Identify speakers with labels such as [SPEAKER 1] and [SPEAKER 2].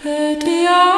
[SPEAKER 1] Petia